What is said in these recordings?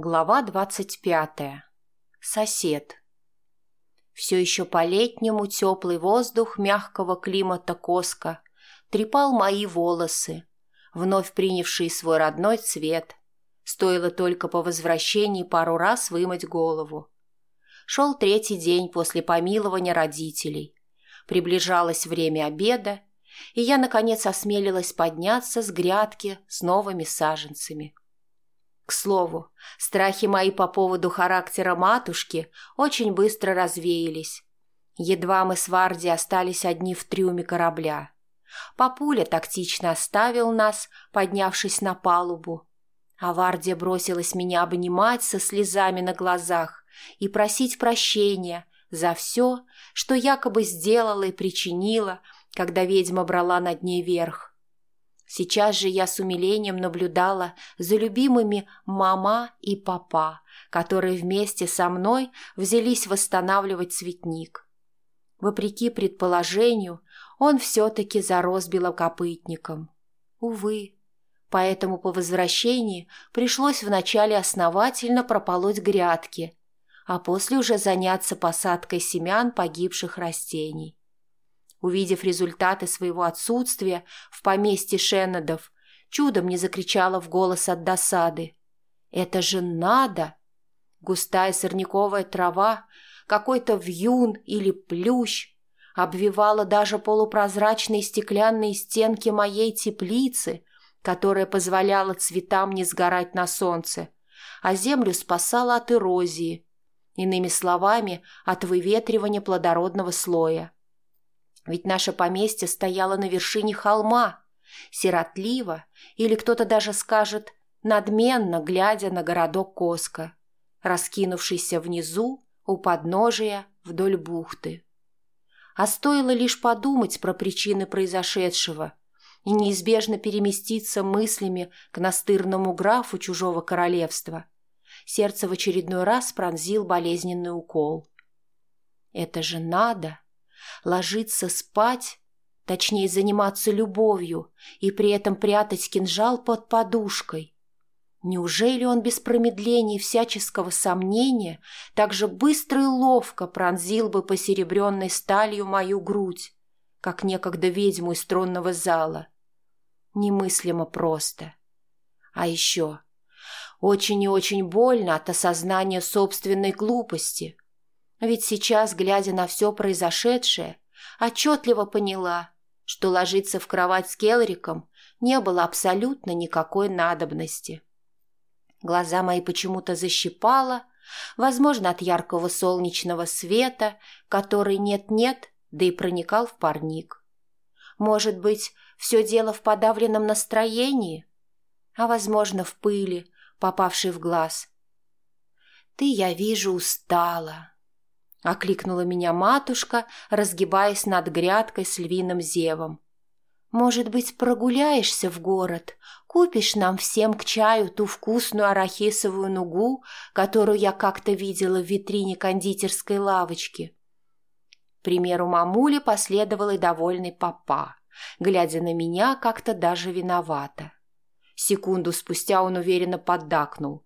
Глава двадцать пятая. Сосед. Все еще по-летнему теплый воздух мягкого климата Коска трепал мои волосы, вновь принявшие свой родной цвет. Стоило только по возвращении пару раз вымыть голову. Шел третий день после помилования родителей. Приближалось время обеда, и я, наконец, осмелилась подняться с грядки с новыми саженцами. К слову, страхи мои по поводу характера матушки очень быстро развеялись. Едва мы с Варди остались одни в трюме корабля. Папуля тактично оставил нас, поднявшись на палубу. А Вардия бросилась меня обнимать со слезами на глазах и просить прощения за все, что якобы сделала и причинила, когда ведьма брала над ней верх. Сейчас же я с умилением наблюдала за любимыми мама и папа, которые вместе со мной взялись восстанавливать цветник. Вопреки предположению, он все-таки зарос белокопытником. Увы, поэтому по возвращении пришлось вначале основательно прополоть грядки, а после уже заняться посадкой семян погибших растений. Увидев результаты своего отсутствия в поместье Шеннедов, чудом не закричала в голос от досады. «Это же надо!» Густая сорняковая трава, какой-то вьюн или плющ обвивала даже полупрозрачные стеклянные стенки моей теплицы, которая позволяла цветам не сгорать на солнце, а землю спасала от эрозии, иными словами, от выветривания плодородного слоя. Ведь наше поместье стояло на вершине холма, сиротливо, или кто-то даже скажет, надменно глядя на городок Коска, раскинувшийся внизу у подножия вдоль бухты. А стоило лишь подумать про причины произошедшего и неизбежно переместиться мыслями к настырному графу чужого королевства. Сердце в очередной раз пронзил болезненный укол. «Это же надо!» Ложиться спать, точнее заниматься любовью и при этом прятать кинжал под подушкой. Неужели он без промедления всяческого сомнения так же быстро и ловко пронзил бы посеребренной сталью мою грудь, как некогда ведьму из тронного зала? Немыслимо просто. А еще очень и очень больно от осознания собственной глупости – ведь сейчас, глядя на все произошедшее, отчетливо поняла, что ложиться в кровать с Келриком не было абсолютно никакой надобности. Глаза мои почему-то защипало, возможно, от яркого солнечного света, который нет-нет, да и проникал в парник. Может быть, все дело в подавленном настроении, а, возможно, в пыли, попавшей в глаз. «Ты, я вижу, устала», — окликнула меня матушка, разгибаясь над грядкой с львиным зевом. «Может быть, прогуляешься в город, купишь нам всем к чаю ту вкусную арахисовую нугу, которую я как-то видела в витрине кондитерской лавочки?» примеру мамули последовал и довольный папа, глядя на меня как-то даже виновато. Секунду спустя он уверенно поддакнул.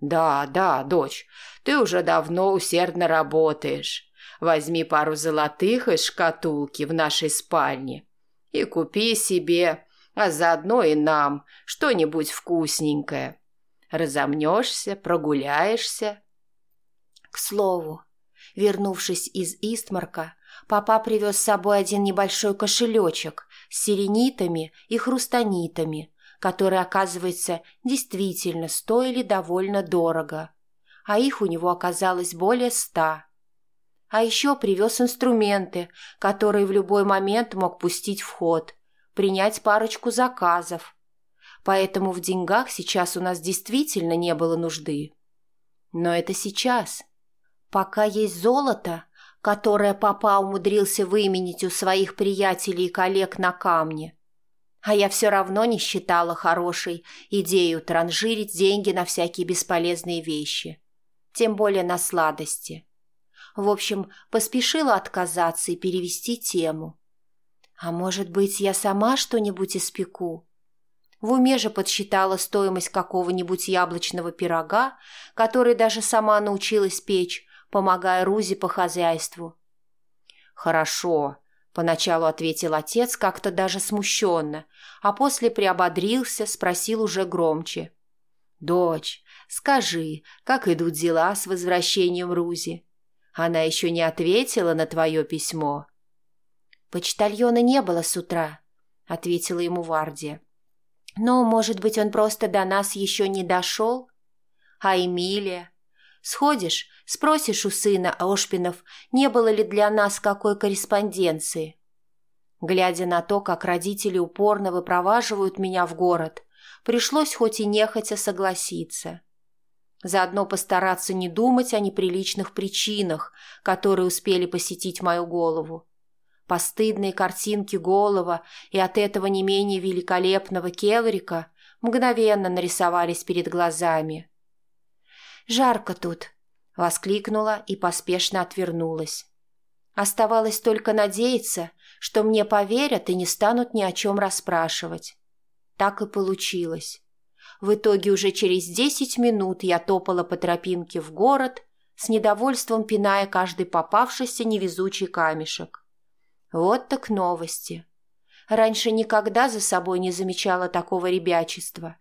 «Да, да, дочь, ты уже давно усердно работаешь. Возьми пару золотых из шкатулки в нашей спальне и купи себе, а заодно и нам, что-нибудь вкусненькое. Разомнешься, прогуляешься». К слову, вернувшись из Истмарка, папа привез с собой один небольшой кошелечек с сиренитами и хрустанитами, которые, оказывается, действительно стоили довольно дорого, а их у него оказалось более ста. А еще привез инструменты, которые в любой момент мог пустить в ход, принять парочку заказов. Поэтому в деньгах сейчас у нас действительно не было нужды. Но это сейчас. Пока есть золото, которое папа умудрился выменить у своих приятелей и коллег на камне – а я все равно не считала хорошей идею транжирить деньги на всякие бесполезные вещи. Тем более на сладости. В общем, поспешила отказаться и перевести тему. А может быть, я сама что-нибудь испеку? В уме же подсчитала стоимость какого-нибудь яблочного пирога, который даже сама научилась печь, помогая Рузе по хозяйству. «Хорошо», — поначалу ответил отец как-то даже смущенно, а после приободрился, спросил уже громче. «Дочь, скажи, как идут дела с возвращением Рузи? Она еще не ответила на твое письмо?» «Почтальона не было с утра», — ответила ему Вардия. «Но, может быть, он просто до нас еще не дошел? А Эмилия? Сходишь, спросишь у сына Ошпинов, не было ли для нас какой корреспонденции?» Глядя на то, как родители упорно выпроваживают меня в город, пришлось хоть и нехотя согласиться. Заодно постараться не думать о неприличных причинах, которые успели посетить мою голову. Постыдные картинки голова и от этого не менее великолепного Келрика мгновенно нарисовались перед глазами. «Жарко тут!» — воскликнула и поспешно отвернулась. Оставалось только надеяться, что мне поверят и не станут ни о чем расспрашивать. Так и получилось. В итоге уже через десять минут я топала по тропинке в город, с недовольством пиная каждый попавшийся невезучий камешек. Вот так новости. Раньше никогда за собой не замечала такого ребячества.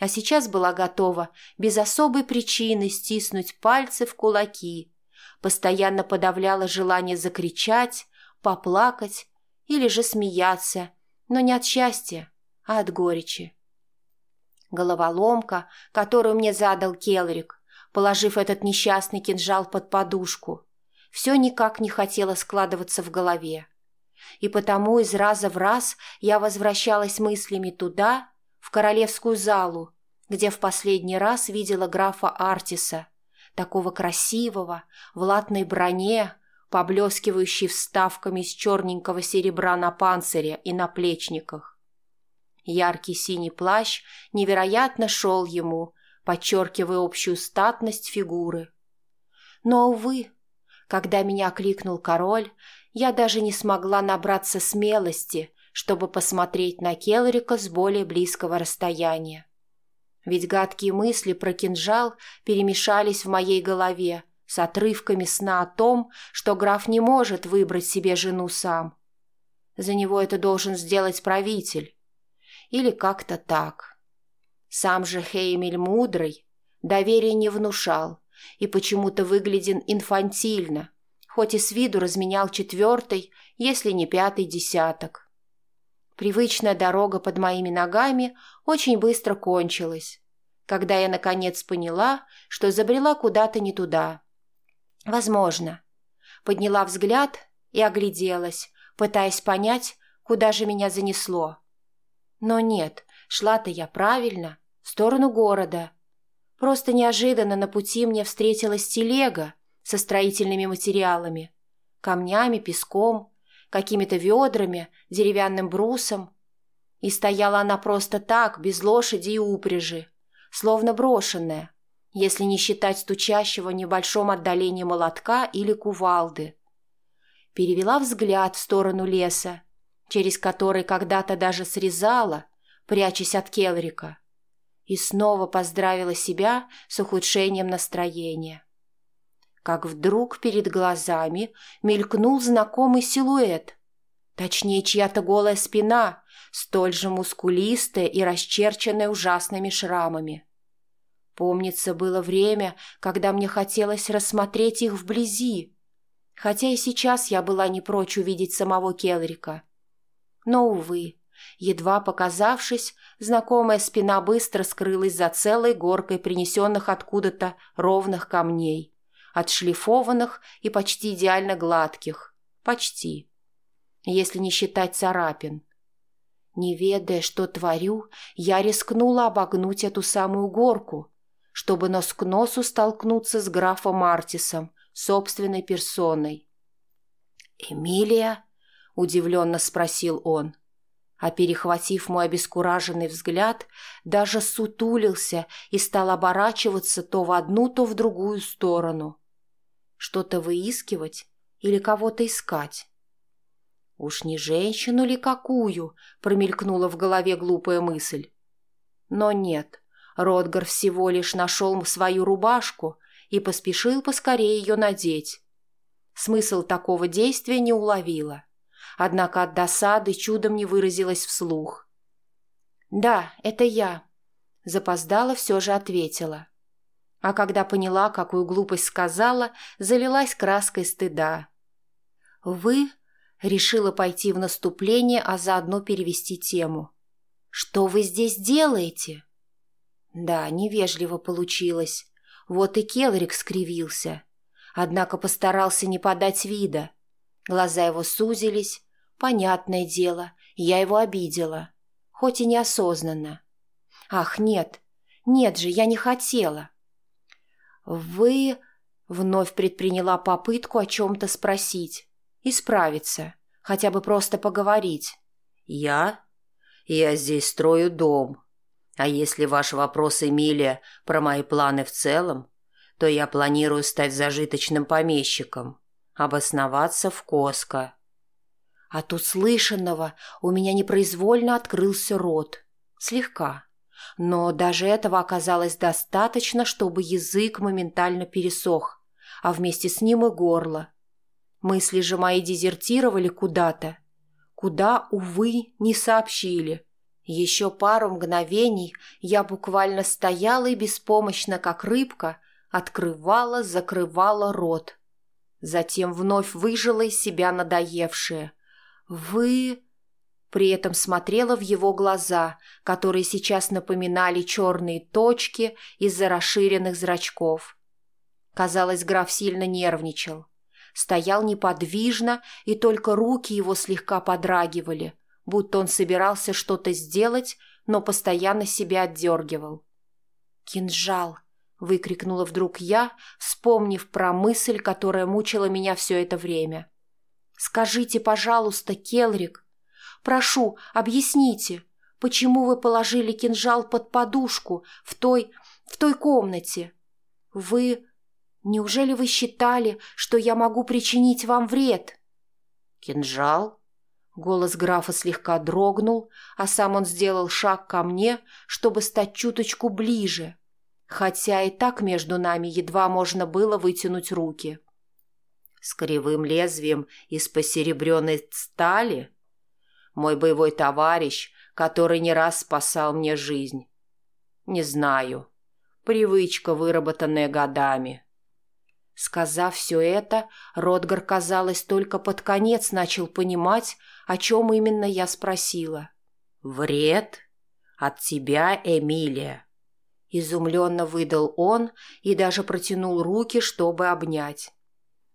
А сейчас была готова без особой причины стиснуть пальцы в кулаки, постоянно подавляла желание закричать, поплакать или же смеяться, но не от счастья, а от горечи. Головоломка, которую мне задал Келрик, положив этот несчастный кинжал под подушку, все никак не хотело складываться в голове. И потому из раза в раз я возвращалась мыслями туда, в королевскую залу, где в последний раз видела графа Артиса, такого красивого, в латной броне, поблескивающей вставками из черненького серебра на панцире и на плечниках. Яркий синий плащ невероятно шел ему, подчеркивая общую статность фигуры. Но, увы, когда меня кликнул король, я даже не смогла набраться смелости, чтобы посмотреть на Келрика с более близкого расстояния. Ведь гадкие мысли про кинжал перемешались в моей голове с отрывками сна о том, что граф не может выбрать себе жену сам. За него это должен сделать правитель, или как-то так. Сам же Хеймель мудрый доверия не внушал и почему-то выгляден инфантильно, хоть и с виду разменял четвертый, если не пятый десяток. Привычная дорога под моими ногами очень быстро кончилась, когда я наконец поняла, что забрела куда-то не туда. Возможно. Подняла взгляд и огляделась, пытаясь понять, куда же меня занесло. Но нет, шла-то я правильно, в сторону города. Просто неожиданно на пути мне встретилась телега со строительными материалами, камнями, песком, какими-то ведрами, деревянным брусом. И стояла она просто так, без лошади и упряжи, словно брошенная, если не считать стучащего в небольшом отдалении молотка или кувалды. Перевела взгляд в сторону леса через который когда-то даже срезала, прячась от Келрика, и снова поздравила себя с ухудшением настроения. Как вдруг перед глазами мелькнул знакомый силуэт, точнее чья-то голая спина, столь же мускулистая и расчерченная ужасными шрамами. Помнится, было время, когда мне хотелось рассмотреть их вблизи, хотя и сейчас я была не прочь увидеть самого Келрика. Но, увы, едва показавшись, знакомая спина быстро скрылась за целой горкой принесенных откуда-то ровных камней, отшлифованных и почти идеально гладких. Почти. Если не считать царапин. Не ведая, что творю, я рискнула обогнуть эту самую горку, чтобы нос к носу столкнуться с графом Мартисом, собственной персоной. «Эмилия?» удивленно спросил он. А перехватив мой обескураженный взгляд, даже сутулился и стал оборачиваться то в одну, то в другую сторону. Что-то выискивать или кого-то искать? «Уж не женщину ли какую?» — промелькнула в голове глупая мысль. Но нет, Ротгар всего лишь нашел свою рубашку и поспешил поскорее ее надеть. Смысл такого действия не уловила. Однако от досады чудом не выразилась вслух. «Да, это я», — запоздала все же ответила. А когда поняла, какую глупость сказала, залилась краской стыда. «Вы?» — решила пойти в наступление, а заодно перевести тему. «Что вы здесь делаете?» Да, невежливо получилось. Вот и Келрик скривился. Однако постарался не подать вида. Глаза его сузились. Понятное дело, я его обидела. Хоть и неосознанно. Ах, нет, нет же, я не хотела. Вы... Вновь предприняла попытку о чем-то спросить. Исправиться. Хотя бы просто поговорить. «Я? Я здесь строю дом. А если ваш вопрос, Эмилия, про мои планы в целом, то я планирую стать зажиточным помещиком, обосноваться в Коско». От услышанного у меня непроизвольно открылся рот. Слегка. Но даже этого оказалось достаточно, чтобы язык моментально пересох, а вместе с ним и горло. Мысли же мои дезертировали куда-то. Куда, увы, не сообщили. Еще пару мгновений я буквально стояла и беспомощно, как рыбка, открывала, закрывала рот. Затем вновь выжила из себя надоевшее. «Вы...» При этом смотрела в его глаза, которые сейчас напоминали черные точки из-за расширенных зрачков. Казалось, граф сильно нервничал. Стоял неподвижно, и только руки его слегка подрагивали, будто он собирался что-то сделать, но постоянно себя отдергивал. «Кинжал!» — выкрикнула вдруг я, вспомнив про мысль, которая мучила меня все это время. «Скажите, пожалуйста, Келрик, Прошу, объясните, почему вы положили кинжал под подушку в той... в той комнате? Вы... Неужели вы считали, что я могу причинить вам вред?» «Кинжал?» Голос графа слегка дрогнул, а сам он сделал шаг ко мне, чтобы стать чуточку ближе, хотя и так между нами едва можно было вытянуть руки. «С кривым лезвием из посеребренной стали?» Мой боевой товарищ, который не раз спасал мне жизнь. Не знаю. Привычка, выработанная годами. Сказав все это, Ротгар, казалось, только под конец начал понимать, о чем именно я спросила. «Вред? От тебя, Эмилия?» Изумленно выдал он и даже протянул руки, чтобы обнять.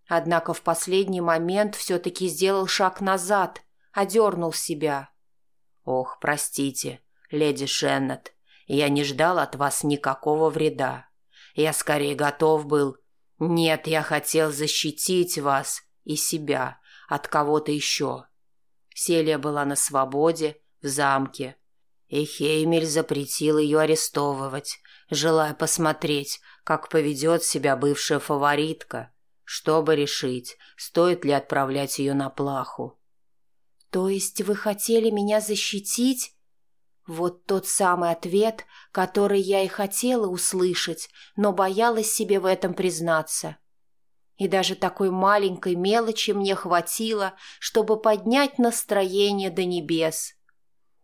Однако в последний момент все-таки сделал шаг назад, одернул себя. «Ох, простите, леди Шеннет, я не ждал от вас никакого вреда. Я скорее готов был... Нет, я хотел защитить вас и себя от кого-то еще. Селия была на свободе, в замке, и Хеймель запретил ее арестовывать, желая посмотреть, как поведет себя бывшая фаворитка, чтобы решить, стоит ли отправлять ее на плаху. «То есть вы хотели меня защитить?» Вот тот самый ответ, который я и хотела услышать, но боялась себе в этом признаться. И даже такой маленькой мелочи мне хватило, чтобы поднять настроение до небес.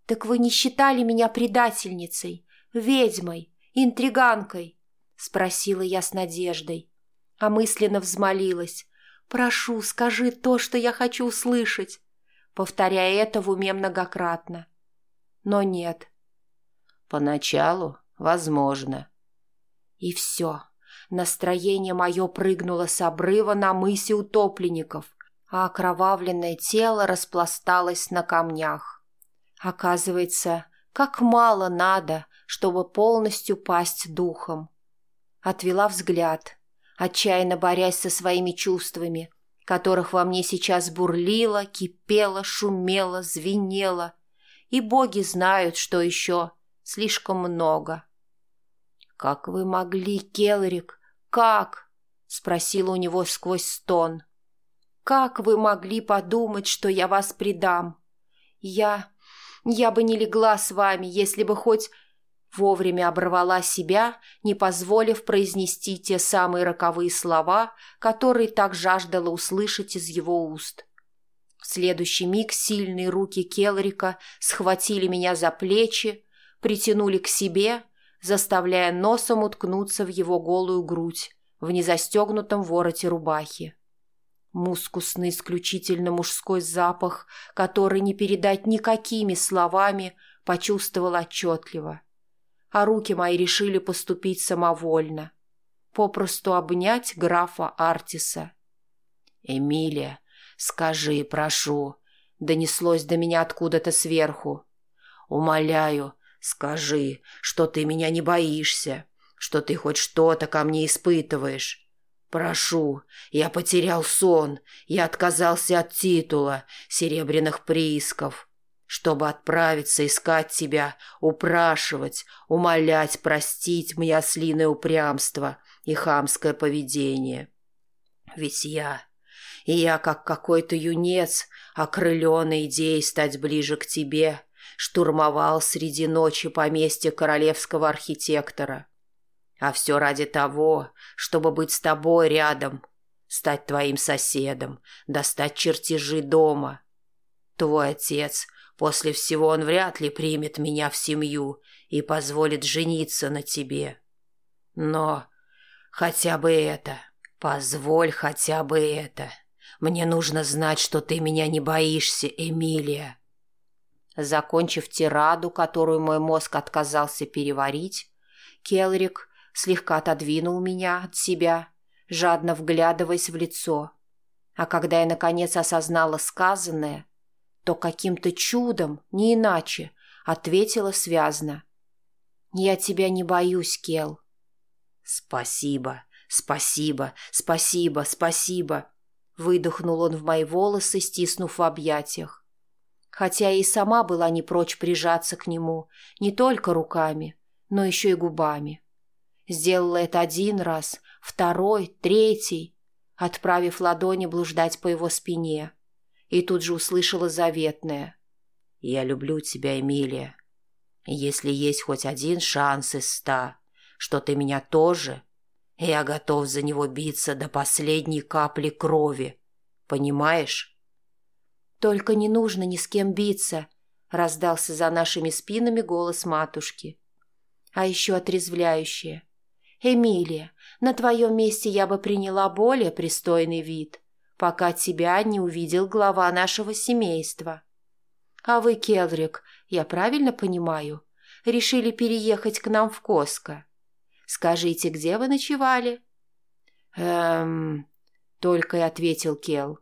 «Так вы не считали меня предательницей, ведьмой, интриганкой?» — спросила я с надеждой, а мысленно взмолилась. «Прошу, скажи то, что я хочу услышать повторяя это в уме многократно. Но нет. Поначалу, возможно. И все. Настроение мое прыгнуло с обрыва на мысе утопленников, а окровавленное тело распласталось на камнях. Оказывается, как мало надо, чтобы полностью пасть духом. Отвела взгляд, отчаянно борясь со своими чувствами – которых во мне сейчас бурлило, кипело, шумело, звенело. И боги знают, что еще слишком много. «Как вы могли, Келрик? Как?» — спросила у него сквозь стон. «Как вы могли подумать, что я вас предам? Я... я бы не легла с вами, если бы хоть... вовремя оборвала себя, не позволив произнести те самые роковые слова, которые так жаждала услышать из его уст. В следующий миг сильные руки Келрика схватили меня за плечи, притянули к себе, заставляя носом уткнуться в его голую грудь в незастегнутом вороте рубахи. Мускусный исключительно мужской запах, который не передать никакими словами, почувствовал отчетливо. А руки мои решили поступить самовольно. Попросту обнять графа Артиса. «Эмилия, скажи, прошу», — донеслось до меня откуда-то сверху. «Умоляю, скажи, что ты меня не боишься, что ты хоть что-то ко мне испытываешь». «Прошу, я потерял сон, я отказался от титула, серебряных приисков, чтобы отправиться искать тебя, упрашивать, умолять простить мне ослиное упрямство и хамское поведение. Ведь я, и я, как какой-то юнец, окрыленный идеей стать ближе к тебе, штурмовал среди ночи поместье королевского архитектора» А все ради того, чтобы быть с тобой рядом, стать твоим соседом, достать чертежи дома. Твой отец, после всего он вряд ли примет меня в семью и позволит жениться на тебе. Но хотя бы это, позволь хотя бы это. Мне нужно знать, что ты меня не боишься, Эмилия. Закончив тираду, которую мой мозг отказался переварить, Келрик слегка отодвинул меня от себя, жадно вглядываясь в лицо. А когда я, наконец, осознала сказанное, то каким-то чудом, не иначе, ответила связно. «Я тебя не боюсь, Кел». «Спасибо, спасибо, спасибо, спасибо», выдохнул он в мои волосы, стиснув в объятиях. Хотя и сама была не прочь прижаться к нему, не только руками, но еще и губами. Сделала это один раз, второй, третий, отправив ладони блуждать по его спине. И тут же услышала заветное. «Я люблю тебя, Эмилия. Если есть хоть один шанс из ста, что ты меня тоже, я готов за него биться до последней капли крови. Понимаешь?» «Только не нужно ни с кем биться», — раздался за нашими спинами голос матушки. А еще отрезвляющее. «Эмилия, на твоем месте я бы приняла более пристойный вид, пока тебя не увидел глава нашего семейства. А вы, Келрик, я правильно понимаю, решили переехать к нам в Коско? Скажите, где вы ночевали?» «Эм...» — только и ответил Кел.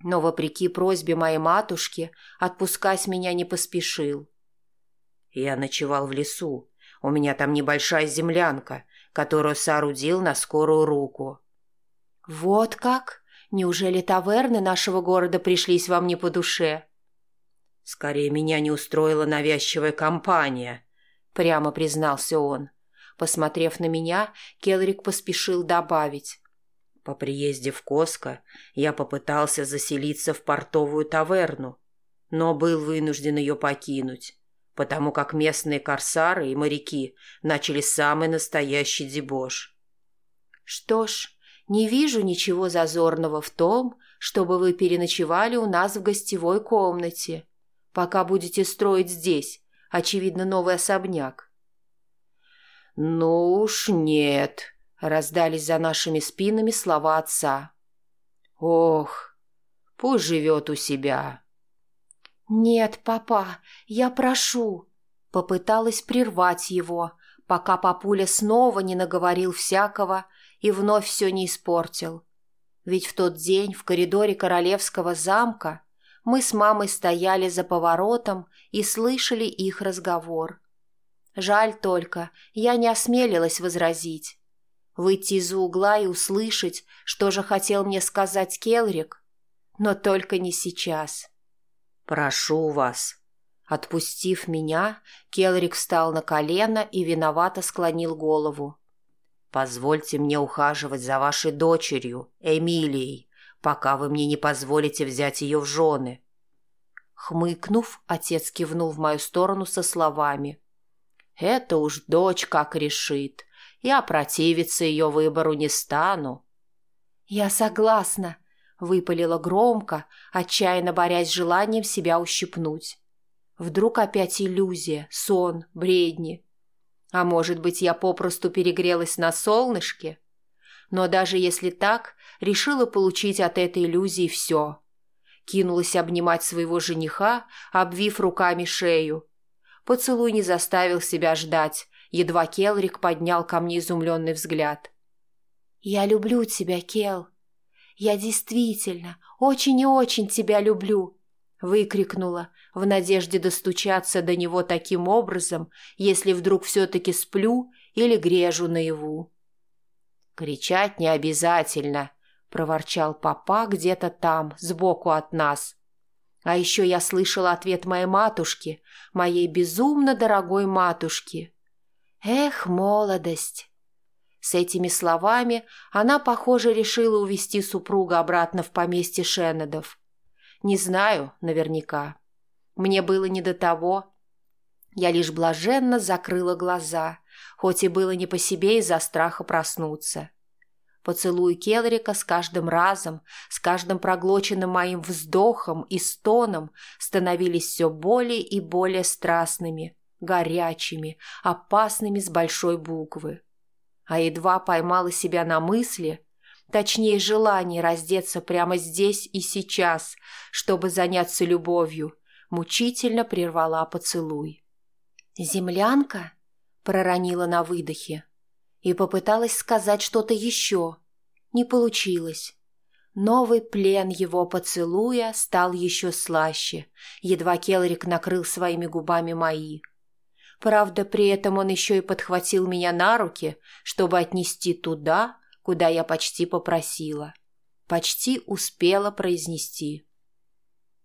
Но, вопреки просьбе моей матушки, отпускать меня не поспешил. «Я ночевал в лесу. У меня там небольшая землянка, которую соорудил на скорую руку. «Вот как? Неужели таверны нашего города пришлись вам не по душе?» «Скорее меня не устроила навязчивая компания», — прямо признался он. Посмотрев на меня, Келрик поспешил добавить. По приезде в Коско я попытался заселиться в портовую таверну, но был вынужден ее покинуть потому как местные корсары и моряки начали самый настоящий дебош. «Что ж, не вижу ничего зазорного в том, чтобы вы переночевали у нас в гостевой комнате, пока будете строить здесь, очевидно, новый особняк». «Ну уж нет», — раздались за нашими спинами слова отца. «Ох, пусть живет у себя». «Нет, папа, я прошу!» Попыталась прервать его, пока папуля снова не наговорил всякого и вновь все не испортил. Ведь в тот день в коридоре королевского замка мы с мамой стояли за поворотом и слышали их разговор. Жаль только, я не осмелилась возразить. Выйти из-за угла и услышать, что же хотел мне сказать Келрик, но только не сейчас. «Прошу вас». Отпустив меня, Келрик встал на колено и виновато склонил голову. «Позвольте мне ухаживать за вашей дочерью, Эмилией, пока вы мне не позволите взять ее в жены». Хмыкнув, отец кивнул в мою сторону со словами. Это уж дочь как решит. Я противиться ее выбору не стану. «Я согласна», — выпалила громко, отчаянно борясь с желанием себя ущипнуть. Вдруг опять иллюзия, сон, бредни. А может быть, я попросту перегрелась на солнышке? Но даже если так, решила получить от этой иллюзии все. Кинулась обнимать своего жениха, обвив руками шею. Поцелуй не заставил себя ждать, едва Келрик поднял ко мне изумленный взгляд. «Я люблю тебя, Кел. Я действительно, очень и очень тебя люблю», — выкрикнула, в надежде достучаться до него таким образом, если вдруг все-таки сплю или грежу наяву. «Кричать не обязательно», — проворчал папа где-то там, сбоку от нас. А еще я слышала ответ моей матушки, моей безумно дорогой матушки. «Эх, молодость!» С этими словами она, похоже, решила увести супруга обратно в поместье Шеннедов. Не знаю наверняка. Мне было не до того. Я лишь блаженно закрыла глаза, хоть и было не по себе из-за страха проснуться. Поцелуи Келрика с каждым разом, с каждым проглоченным моим вздохом и стоном становились все более и более страстными, горячими, опасными с большой буквы. А едва поймала себя на мысли, точнее желание раздеться прямо здесь и сейчас, чтобы заняться любовью, мучительно прервала поцелуй. «Землянка?» — проронила на выдохе и попыталась сказать что-то еще. Не получилось. Новый плен его поцелуя стал еще слаще, едва Келрик накрыл своими губами мои. Правда, при этом он еще и подхватил меня на руки, чтобы отнести туда, куда я почти попросила. Почти успела произнести.